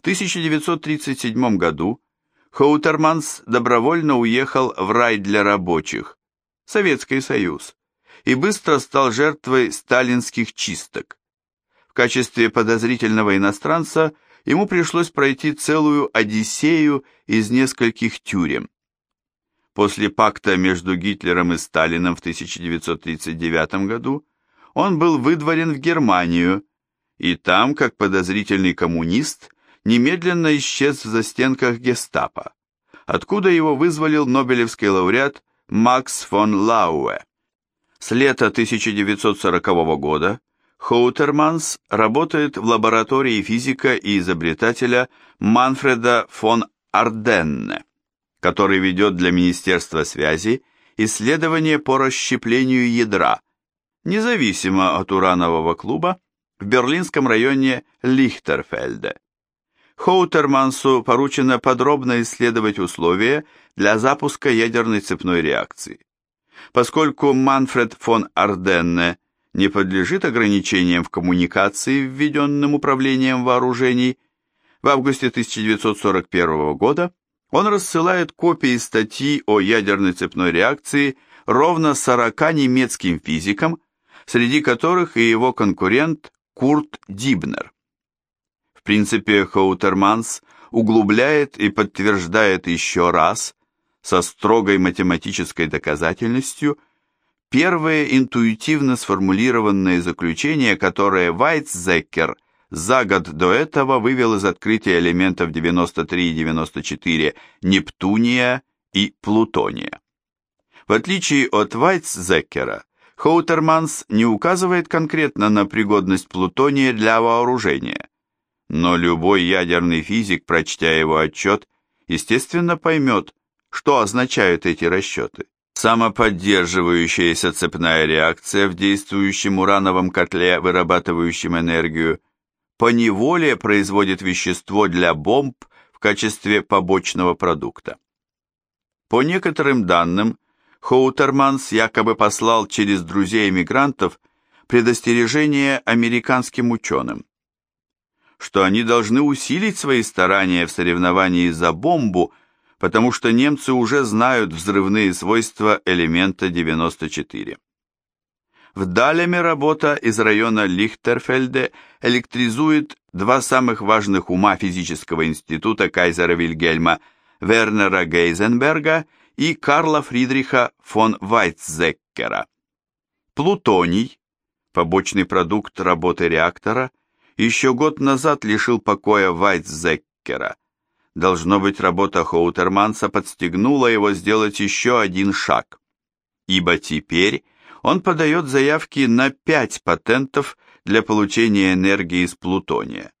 В 1937 году Хоутерманс добровольно уехал в рай для рабочих, Советский Союз, и быстро стал жертвой сталинских чисток. В качестве подозрительного иностранца ему пришлось пройти целую одиссею из нескольких тюрем. После пакта между Гитлером и Сталином в 1939 году он был выдворен в Германию, и там, как подозрительный коммунист, немедленно исчез в застенках гестапо, откуда его вызволил нобелевский лауреат Макс фон Лауэ. С лета 1940 года Хоутерманс работает в лаборатории физика и изобретателя Манфреда фон Арденне, который ведет для Министерства связи исследования по расщеплению ядра, независимо от уранового клуба, в берлинском районе Лихтерфельде. Хоутермансу поручено подробно исследовать условия для запуска ядерной цепной реакции. Поскольку Манфред фон Арденне не подлежит ограничениям в коммуникации, введенным управлением вооружений, в августе 1941 года он рассылает копии статьи о ядерной цепной реакции ровно 40 немецким физикам, среди которых и его конкурент Курт Дибнер. В принципе, Хоутерманс углубляет и подтверждает еще раз, со строгой математической доказательностью, первые интуитивно сформулированные заключения, которые Вайтзекер за год до этого вывел из открытия элементов 93 и 94 Нептуния и Плутония. В отличие от Вайтзекера, Хоутерманс не указывает конкретно на пригодность плутония для вооружения, но любой ядерный физик, прочтя его отчет, естественно поймет, что означают эти расчеты. Самоподдерживающаяся цепная реакция в действующем урановом котле, вырабатывающем энергию, поневоле производит вещество для бомб в качестве побочного продукта. По некоторым данным, Хоутерманс якобы послал через друзей-эмигрантов предостережение американским ученым что они должны усилить свои старания в соревновании за бомбу, потому что немцы уже знают взрывные свойства элемента 94. В Далеме работа из района Лихтерфельде электризует два самых важных ума физического института Кайзера Вильгельма Вернера Гейзенберга и Карла Фридриха фон Вайтзеккера. Плутоний, побочный продукт работы реактора, еще год назад лишил покоя Вайтзеккера. Должно быть, работа Хоутерманса подстегнула его сделать еще один шаг, ибо теперь он подает заявки на пять патентов для получения энергии из плутония.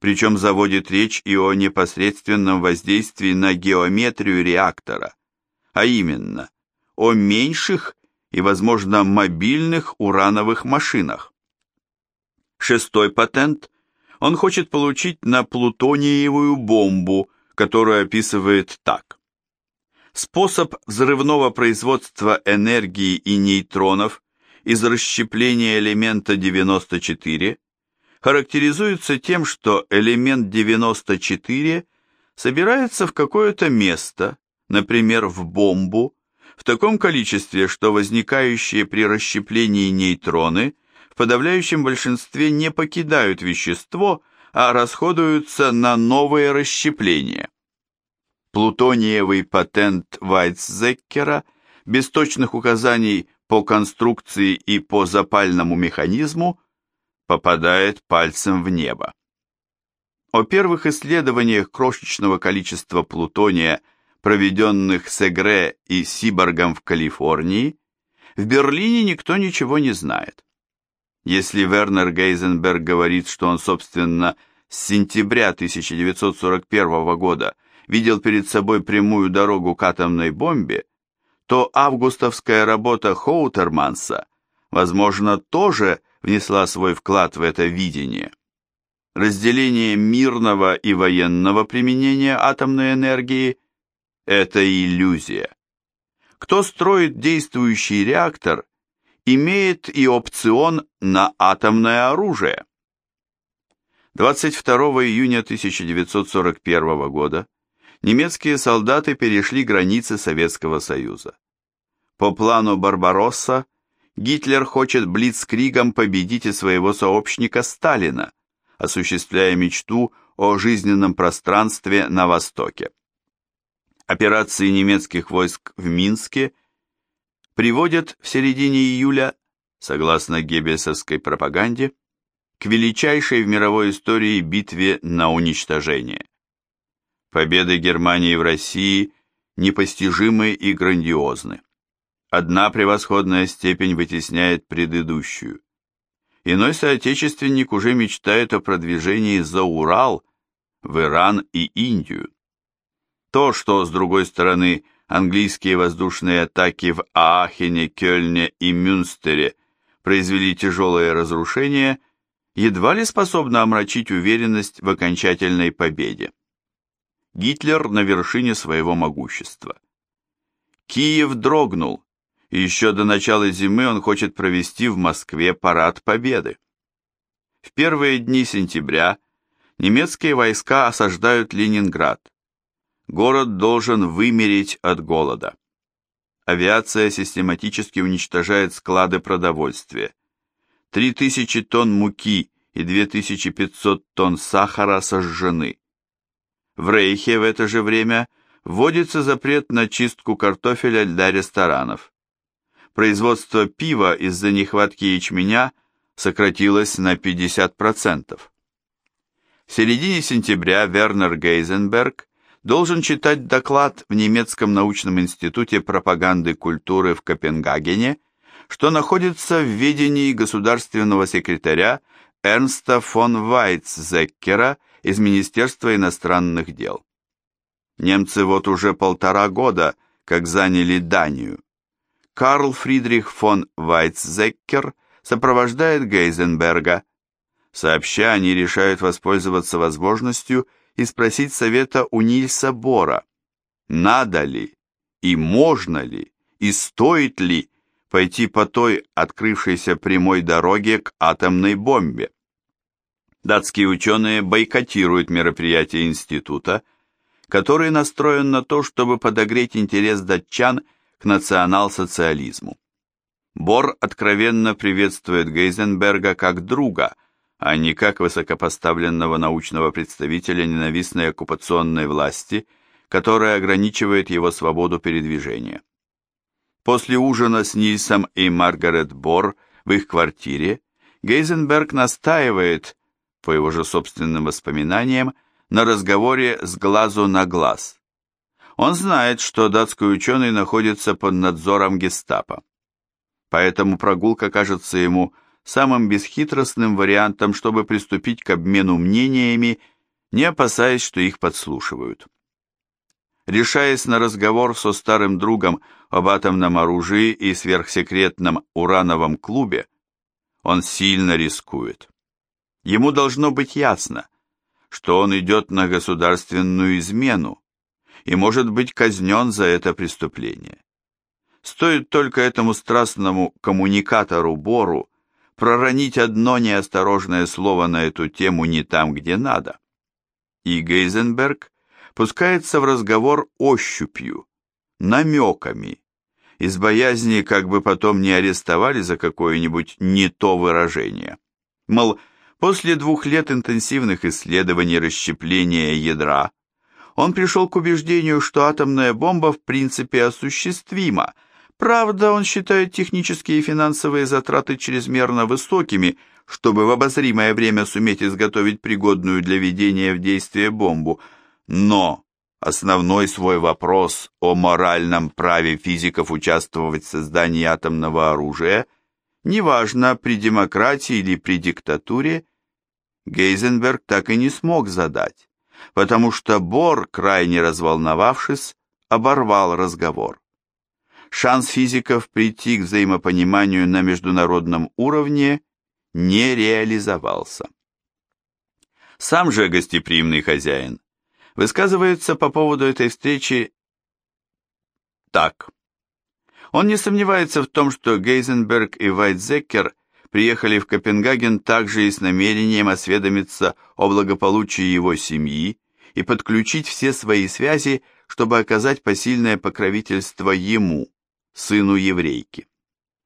Причем заводит речь и о непосредственном воздействии на геометрию реактора, а именно о меньших и, возможно, мобильных урановых машинах. Шестой патент он хочет получить на плутониевую бомбу, которую описывает так. Способ взрывного производства энергии и нейтронов из расщепления элемента 94 характеризуется тем, что элемент 94 собирается в какое-то место, например, в бомбу, в таком количестве, что возникающие при расщеплении нейтроны в подавляющем большинстве не покидают вещество, а расходуются на новые расщепления. Плутониевый патент Вайцзеккера без точных указаний по конструкции и по запальному механизму попадает пальцем в небо. О первых исследованиях крошечного количества плутония, проведенных Сегре и Сиборгом в Калифорнии, в Берлине никто ничего не знает. Если Вернер Гейзенберг говорит, что он, собственно, с сентября 1941 года видел перед собой прямую дорогу к атомной бомбе, то августовская работа Хоутерманса, возможно, тоже внесла свой вклад в это видение. Разделение мирного и военного применения атомной энергии – это иллюзия. Кто строит действующий реактор, имеет и опцион на атомное оружие. 22 июня 1941 года немецкие солдаты перешли границы Советского Союза. По плану Барбаросса Гитлер хочет блицкригом победить и своего сообщника Сталина, осуществляя мечту о жизненном пространстве на Востоке. Операции немецких войск в Минске приводят в середине июля, согласно геббельсовской пропаганде, к величайшей в мировой истории битве на уничтожение. Победы Германии в России непостижимы и грандиозны. Одна превосходная степень вытесняет предыдущую. Иной соотечественник уже мечтает о продвижении за Урал, в Иран и Индию. То, что, с другой стороны, английские воздушные атаки в Аахене, Кёльне и Мюнстере произвели тяжелые разрушения, едва ли способно омрачить уверенность в окончательной победе. Гитлер на вершине своего могущества. Киев дрогнул, и еще до начала зимы он хочет провести в Москве парад Победы. В первые дни сентября немецкие войска осаждают Ленинград. Город должен вымереть от голода. Авиация систематически уничтожает склады продовольствия. 3000 тонн муки и 2500 тонн сахара сожжены. В Рейхе в это же время вводится запрет на чистку картофеля для ресторанов. Производство пива из-за нехватки ячменя сократилось на 50%. В середине сентября Вернер Гейзенберг должен читать доклад в немецком научном институте пропаганды культуры в Копенгагене, что находится в ведении государственного секретаря Эрнста фон Вайцзеккера из Министерства иностранных дел. Немцы вот уже полтора года как заняли Данию. Карл Фридрих фон Вайцзеккер сопровождает Гейзенберга. Сообща, они решают воспользоваться возможностью и спросить совета у Нильса Бора, надо ли и можно ли и стоит ли пойти по той открывшейся прямой дороге к атомной бомбе. Датские ученые бойкотируют мероприятие института, который настроен на то, чтобы подогреть интерес датчан к национал-социализму. Бор откровенно приветствует Гейзенберга как друга, а не как высокопоставленного научного представителя ненавистной оккупационной власти, которая ограничивает его свободу передвижения. После ужина с Нильсом и Маргарет Бор в их квартире Гейзенберг настаивает, по его же собственным воспоминаниям, на разговоре с глазу на глаз. Он знает, что датский ученый находится под надзором гестапо. Поэтому прогулка кажется ему самым бесхитростным вариантом, чтобы приступить к обмену мнениями, не опасаясь, что их подслушивают. Решаясь на разговор со старым другом об атомном оружии и сверхсекретном урановом клубе, он сильно рискует. Ему должно быть ясно, что он идет на государственную измену и может быть казнен за это преступление. Стоит только этому страстному коммуникатору Бору проронить одно неосторожное слово на эту тему не там, где надо. И Гейзенберг пускается в разговор ощупью, намеками, из боязни, как бы потом не арестовали за какое-нибудь не то выражение. Мол, после двух лет интенсивных исследований расщепления ядра он пришел к убеждению, что атомная бомба в принципе осуществима, правда, он считает технические и финансовые затраты чрезмерно высокими, чтобы в обозримое время суметь изготовить пригодную для ведения в действие бомбу – но основной свой вопрос о моральном праве физиков участвовать в создании атомного оружия, неважно при демократии или при диктатуре, Гейзенберг так и не смог задать, потому что Бор, крайне разволновавшись, оборвал разговор. Шанс физиков прийти к взаимопониманию на международном уровне не реализовался. Сам же гостеприимный хозяин высказывается по поводу этой встречи так. Он не сомневается в том, что Гейзенберг и Вайтзекер приехали в Копенгаген также и с намерением осведомиться о благополучии его семьи и подключить все свои связи, чтобы оказать посильное покровительство ему, сыну еврейки.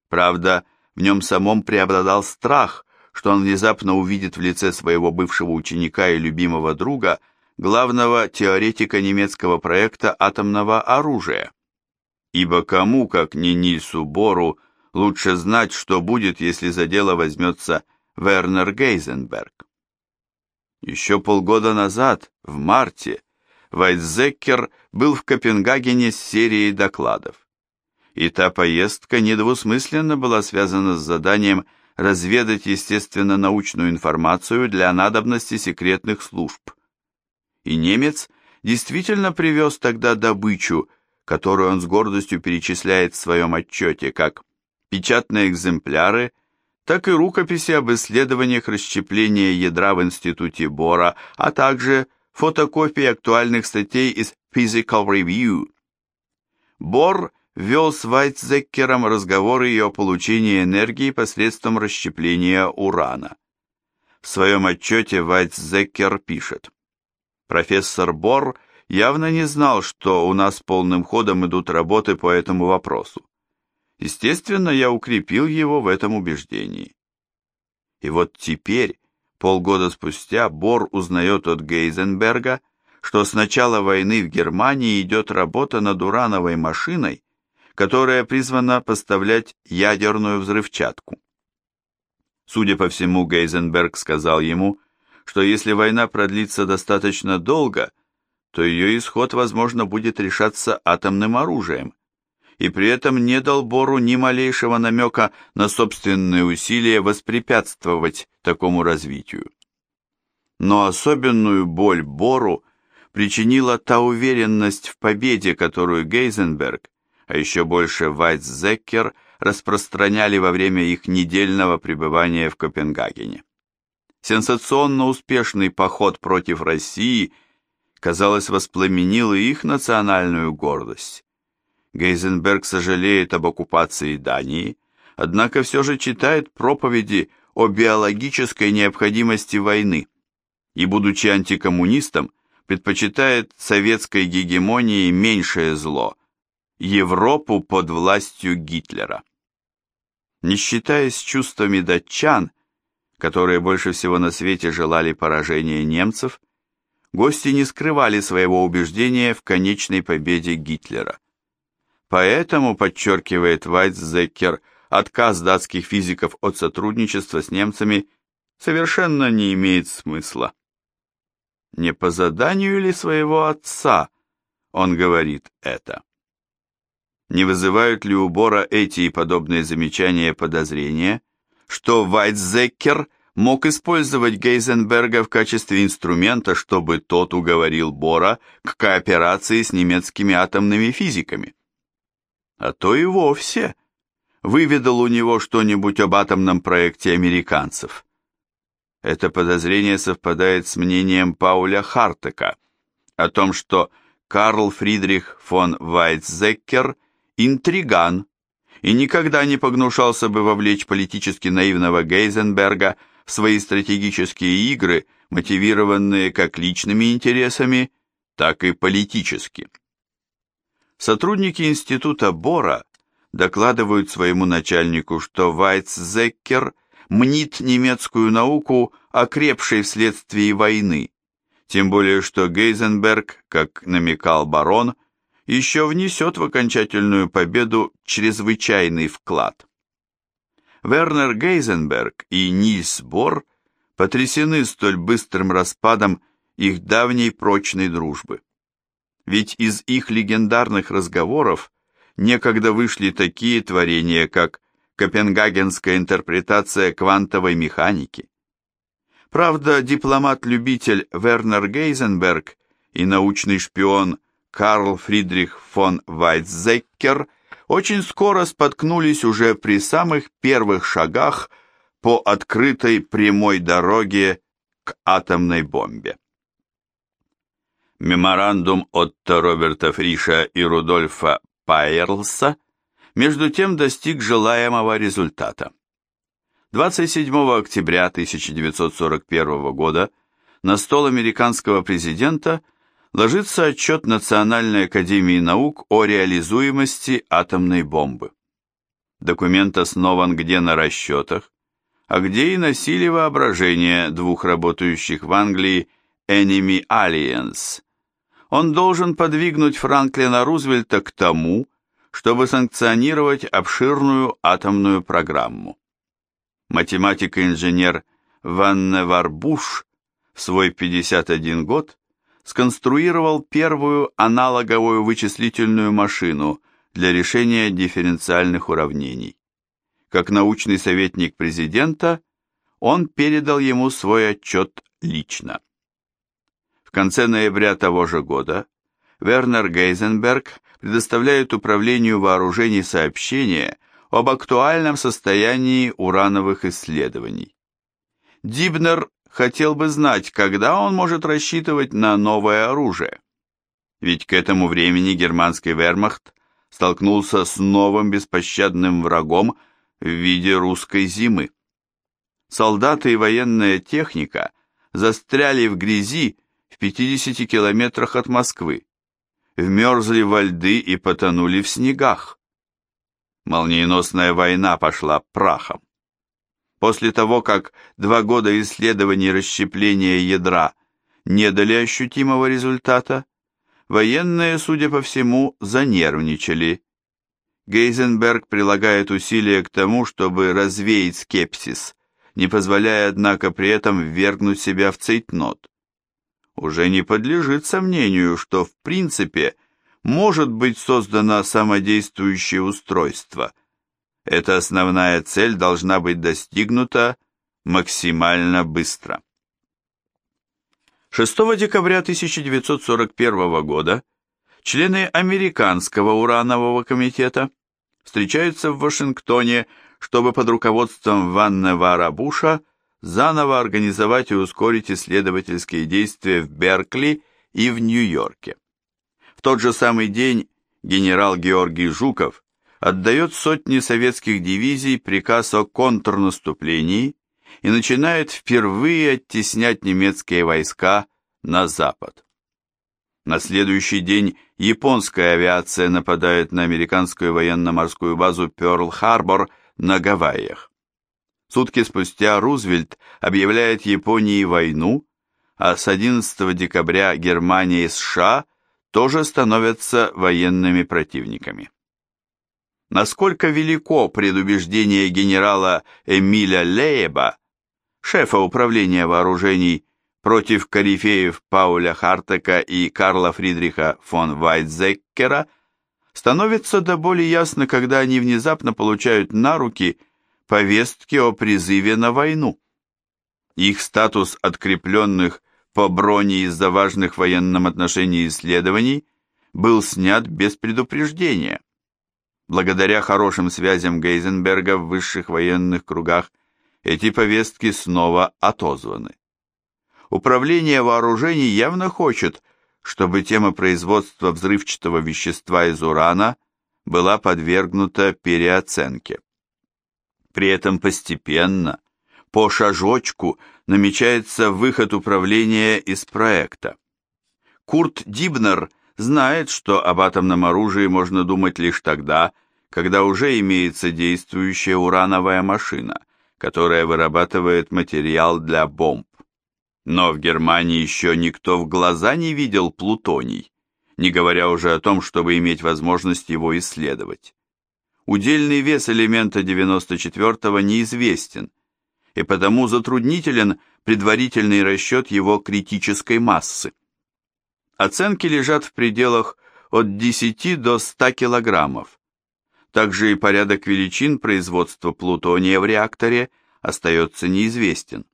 Правда, в нем самом преобладал страх, что он внезапно увидит в лице своего бывшего ученика и любимого друга главного теоретика немецкого проекта атомного оружия. Ибо кому, как не Нильсу Бору, лучше знать, что будет, если за дело возьмется Вернер Гейзенберг. Еще полгода назад, в марте, Вайтзеккер был в Копенгагене с серией докладов. И та поездка недвусмысленно была связана с заданием разведать естественно-научную информацию для надобности секретных служб. И немец действительно привез тогда добычу, которую он с гордостью перечисляет в своем отчете, как печатные экземпляры, так и рукописи об исследованиях расщепления ядра в Институте Бора, а также фотокопии актуальных статей из Physical Review. Бор вел с Вайтзеккером разговоры о получении энергии посредством расщепления урана. В своем отчете Вайтзеккер пишет, «Профессор Бор явно не знал, что у нас полным ходом идут работы по этому вопросу. Естественно, я укрепил его в этом убеждении. И вот теперь, полгода спустя, Бор узнает от Гейзенберга, что с начала войны в Германии идет работа над урановой машиной, которая призвана поставлять ядерную взрывчатку. Судя по всему, Гейзенберг сказал ему, что если война продлится достаточно долго, то ее исход, возможно, будет решаться атомным оружием, и при этом не дал Бору ни малейшего намека на собственные усилия воспрепятствовать такому развитию. Но особенную боль Бору причинила та уверенность в победе, которую Гейзенберг а еще больше Вайтзеккер распространяли во время их недельного пребывания в Копенгагене. Сенсационно успешный поход против России, казалось, воспламенил и их национальную гордость. Гейзенберг сожалеет об оккупации Дании, однако все же читает проповеди о биологической необходимости войны и, будучи антикоммунистом, предпочитает советской гегемонии меньшее зло – Европу под властью Гитлера. Не считаясь чувствами датчан, которые больше всего на свете желали поражения немцев, гости не скрывали своего убеждения в конечной победе Гитлера. Поэтому, подчеркивает Вайтзекер, отказ датских физиков от сотрудничества с немцами совершенно не имеет смысла. Не по заданию ли своего отца он говорит это? Не вызывают ли у Бора эти и подобные замечания подозрения, что Вайтзеккер мог использовать Гейзенберга в качестве инструмента, чтобы тот уговорил Бора к кооперации с немецкими атомными физиками? А то и вовсе выведал у него что-нибудь об атомном проекте американцев. Это подозрение совпадает с мнением Пауля Хартека о том, что Карл Фридрих фон Вайтзеккер – интриган и никогда не погнушался бы вовлечь политически наивного Гейзенберга в свои стратегические игры, мотивированные как личными интересами, так и политически. Сотрудники института Бора докладывают своему начальнику, что Вайцзеккер мнит немецкую науку окрепшей вследствие войны, тем более что Гейзенберг, как намекал барон, еще внесет в окончательную победу чрезвычайный вклад. Вернер Гейзенберг и Нильс Бор потрясены столь быстрым распадом их давней прочной дружбы. Ведь из их легендарных разговоров некогда вышли такие творения, как Копенгагенская интерпретация квантовой механики. Правда, дипломат-любитель Вернер Гейзенберг и научный шпион Карл Фридрих фон Вайтзеккер очень скоро споткнулись уже при самых первых шагах по открытой прямой дороге к атомной бомбе. Меморандум Отто Роберта Фриша и Рудольфа Пайерлса между тем достиг желаемого результата. 27 октября 1941 года на стол американского президента ложится отчет Национальной академии наук о реализуемости атомной бомбы. Документ основан где на расчетах, а где и на силе воображения двух работающих в Англии Enemy Alliance. Он должен подвигнуть Франклина Рузвельта к тому, чтобы санкционировать обширную атомную программу. Математик и инженер Ванне Варбуш в свой 51 год сконструировал первую аналоговую вычислительную машину для решения дифференциальных уравнений. Как научный советник президента, он передал ему свой отчет лично. В конце ноября того же года Вернер Гейзенберг предоставляет Управлению вооружений сообщение об актуальном состоянии урановых исследований. Дибнер хотел бы знать, когда он может рассчитывать на новое оружие. Ведь к этому времени германский вермахт столкнулся с новым беспощадным врагом в виде русской зимы. Солдаты и военная техника застряли в грязи в 50 километрах от Москвы вмерзли во льды и потонули в снегах. Молниеносная война пошла прахом. После того, как два года исследований расщепления ядра не дали ощутимого результата, военные, судя по всему, занервничали. Гейзенберг прилагает усилия к тому, чтобы развеять скепсис, не позволяя, однако, при этом ввергнуть себя в цейтнот уже не подлежит сомнению, что в принципе может быть создано самодействующее устройство. Эта основная цель должна быть достигнута максимально быстро. 6 декабря 1941 года члены Американского уранового комитета встречаются в Вашингтоне, чтобы под руководством Ванне Вара Буша заново организовать и ускорить исследовательские действия в Беркли и в Нью-Йорке. В тот же самый день генерал Георгий Жуков отдает сотни советских дивизий приказ о контрнаступлении и начинает впервые оттеснять немецкие войска на запад. На следующий день японская авиация нападает на американскую военно-морскую базу Пёрл-Харбор на Гавайях. Сутки спустя Рузвельт объявляет Японии войну, а с 11 декабря Германия и США тоже становятся военными противниками. Насколько велико предубеждение генерала Эмиля Лейеба, шефа управления вооружений против корифеев Пауля Хартека и Карла Фридриха фон Вайтзеккера, становится до боли ясно, когда они внезапно получают на руки повестки о призыве на войну. Их статус открепленных по броне из-за важных военном отношении исследований был снят без предупреждения. Благодаря хорошим связям Гейзенберга в высших военных кругах эти повестки снова отозваны. Управление вооружений явно хочет, чтобы тема производства взрывчатого вещества из урана была подвергнута переоценке. При этом постепенно, по шажочку, намечается выход управления из проекта. Курт Дибнер знает, что об атомном оружии можно думать лишь тогда, когда уже имеется действующая урановая машина, которая вырабатывает материал для бомб. Но в Германии еще никто в глаза не видел плутоний, не говоря уже о том, чтобы иметь возможность его исследовать удельный вес элемента 94 неизвестен, и потому затруднителен предварительный расчет его критической массы. Оценки лежат в пределах от 10 до 100 килограммов. Также и порядок величин производства плутония в реакторе остается неизвестен.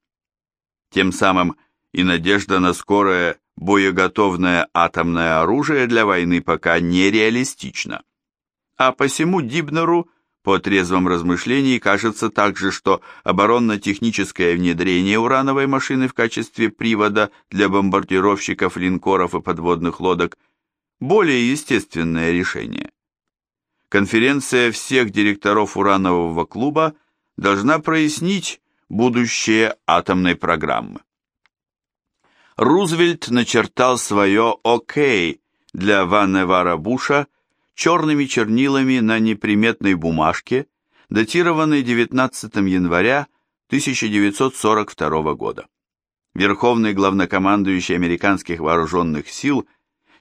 Тем самым и надежда на скорое боеготовное атомное оружие для войны пока нереалистична а посему Дибнеру, по трезвом размышлении, кажется также, что оборонно-техническое внедрение урановой машины в качестве привода для бомбардировщиков, линкоров и подводных лодок более естественное решение. Конференция всех директоров уранового клуба должна прояснить будущее атомной программы. Рузвельт начертал свое «Окей» для Ванневара Буша черными чернилами на неприметной бумажке, датированной 19 января 1942 года. Верховный главнокомандующий американских вооруженных сил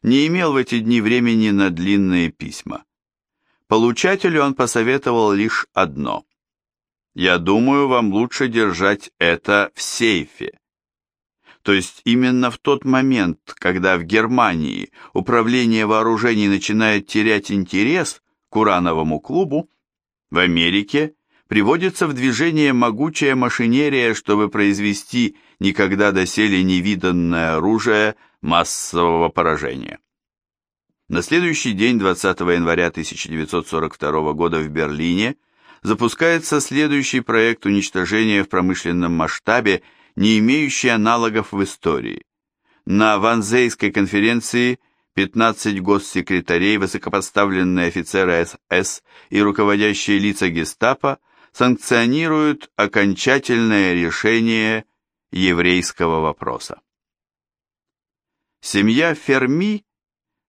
не имел в эти дни времени на длинные письма. Получателю он посоветовал лишь одно. «Я думаю, вам лучше держать это в сейфе». То есть именно в тот момент, когда в Германии управление вооружений начинает терять интерес к урановому клубу, в Америке приводится в движение могучая машинерия, чтобы произвести никогда доселе невиданное оружие массового поражения. На следующий день, 20 января 1942 года в Берлине, запускается следующий проект уничтожения в промышленном масштабе, не имеющий аналогов в истории. На Ванзейской конференции 15 госсекретарей, высокопоставленные офицеры СС и руководящие лица гестапо санкционируют окончательное решение еврейского вопроса. Семья Ферми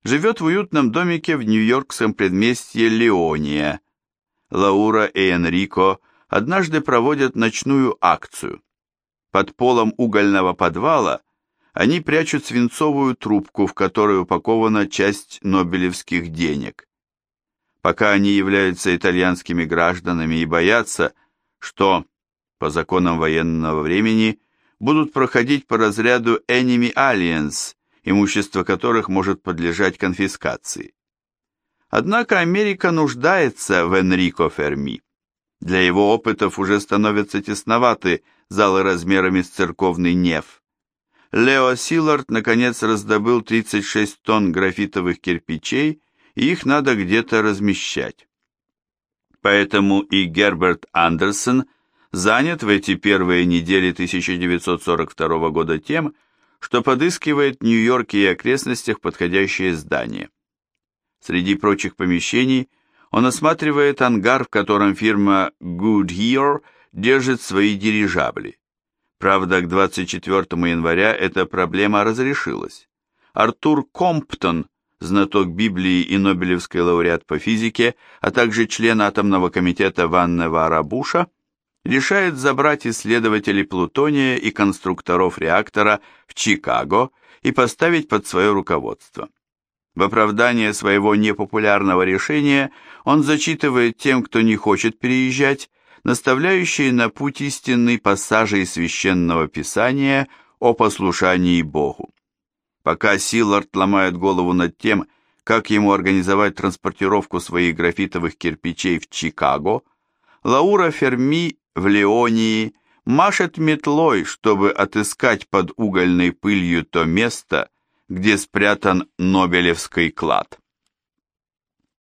живет в уютном домике в нью-йоркском предместье Леония. Лаура и Энрико однажды проводят ночную акцию. Под полом угольного подвала они прячут свинцовую трубку, в которой упакована часть нобелевских денег. Пока они являются итальянскими гражданами и боятся, что, по законам военного времени, будут проходить по разряду Enemy Aliens имущество которых может подлежать конфискации. Однако Америка нуждается в Энрико Ферми. Для его опытов уже становятся тесноваты залы размерами с церковный неф. Лео Силард наконец раздобыл 36 тонн графитовых кирпичей, и их надо где-то размещать. Поэтому и Герберт Андерсон занят в эти первые недели 1942 года тем, что подыскивает в Нью-Йорке и окрестностях подходящее здание. Среди прочих помещений он осматривает ангар, в котором фирма Goodyear держит свои дирижабли. Правда, к 24 января эта проблема разрешилась. Артур Комптон, знаток Библии и Нобелевский лауреат по физике, а также член атомного комитета Ваннева Арабуша, решает забрать исследователей плутония и конструкторов реактора в Чикаго и поставить под свое руководство. В оправдание своего непопулярного решения он зачитывает тем, кто не хочет переезжать, наставляющие на путь истинный пассажи из священного писания о послушании Богу. Пока Силард ломает голову над тем, как ему организовать транспортировку своих графитовых кирпичей в Чикаго, Лаура Ферми в Леонии машет метлой, чтобы отыскать под угольной пылью то место, где спрятан Нобелевский клад.